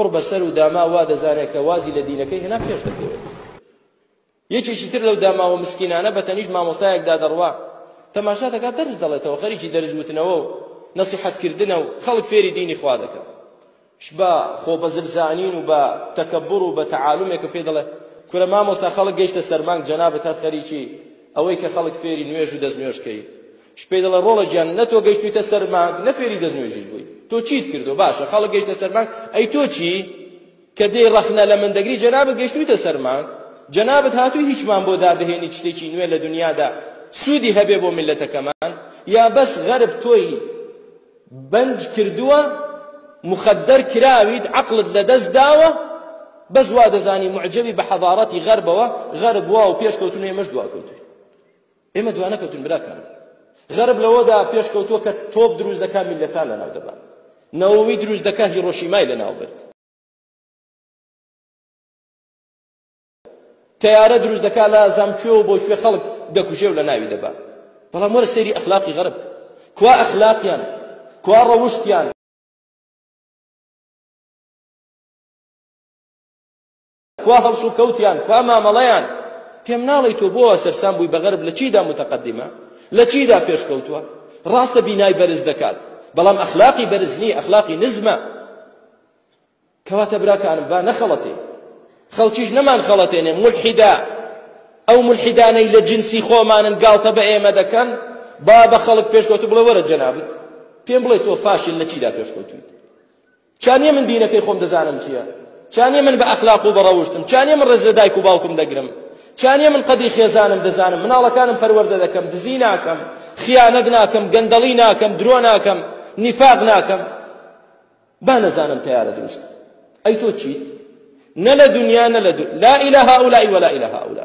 قوڕ بەسەر و داما وا دەزانێت کە وازی لە دینەکەی هێنا پێش دەکەوێت یەکێکی تر لەو داماوە مسکینانە بە تەنیشت مامۆستایەک دادەڕوا تەماشا دەکات دەرس دەڵێتەوە خەریکی دەرس وتنەوە و نەسیحەتکردنە و خەڵک فێری دینی خوا دەکەن بە خۆ بە زلزانین و بە تەکەبڕ و بە تەعالومێکە پێ دەڵێ کورە مامۆستا خەڵک گەیشتە سەرمانگ جەنابت هەر خەریکی ئەوەی کە خەڵک فێری نوێژ و دەست نوێژکەی شت پێی دەڵێ ڕۆڵە گیان نە تۆ گەیشتوویتە سەر مانگ نە فێری دەستنوێژیش بووی تۆ چیت کردووە باشە خەڵک گەیشتە سەر مانگ ئەی تۆ چی کە دێی ڕەخنە لە من دەگری جەنابت گەیشتوویتە سەر مانگ جەنابت هاتووی هیچمان بۆ دابهێنی شتێکی نوێ لە دنیادا سوودی هەبێ بۆ میللەتەکەمان یا بەس غەرب تۆی بەنج کردووە مخدر کراویت عقلت لەدەست داوە بەس وا دەزانی معجبی بە حەضارەتی غەربەوە غەرب واو پێش کەوتنێ مەش دوا کەوتوی ئێمە دوانەکەوتوین براکانم غەرب لەوەدا پێشکەوتووە کە تۆپ دروست دەکا میللەتان لەناو دەبا نەوەوی دروست دەکا هیرۆشیمای لەناو برد تەیارە دروست دەکا لە زامکوێ و بۆ کوێ خەڵک دەکوژێ و لە ناوی دەبا بەڵام وەرە سەیری ئەخلاقی غەرب کوا ئەخلاقیان کوا ڕەوشتیان کوا هەڵسوکەوتیان کوا مامەڵەیان پێم ناڵی تۆ بۆ سەرسام بووی بەغەرب لە چیدا متقدمە لە چیدا پێشکەوتووە ڕاستە بینای بەرز دەکات بەڵام ئەخلاقی بەرز نییە ئەخلاقی نزمە کەواتە براکانم با نەخەڵەتێ خەڵکیش نەمان خەڵەتێنێ ملحیدا ئەو ملحیدانەی لە جنسی خۆمانن گاڵتە بە ئێمە دەکەن با بە خەڵک پێشکەوتو بڵێ وەرە جەنابت پێم بڵێ تۆ فاشل لە چیدا پێشکەوتویت چا نیە من دینەکەی خۆم دەزانم چیە؟ چا نیە من بە ئەخلاق و بە ڕەوشتم؟ چا نیە من ڕێز لە دایک و باوکم دەگرم؟ چا نیە من قەدری خێزانم دەزانم، مناڵەکانم پەروەردە دەکەم، دزی ناکەم، خیانەت ناکەم، گەندەڵی ناکەم، درۆ ناکەم، نیفاق ناکەم؟ با نەزانم تەیارە دروستکەم. ئەی تۆ چیت؟ نە لە دنیا نە لە دو... لا ئیلە هاولا ولا ئیلە هاولا.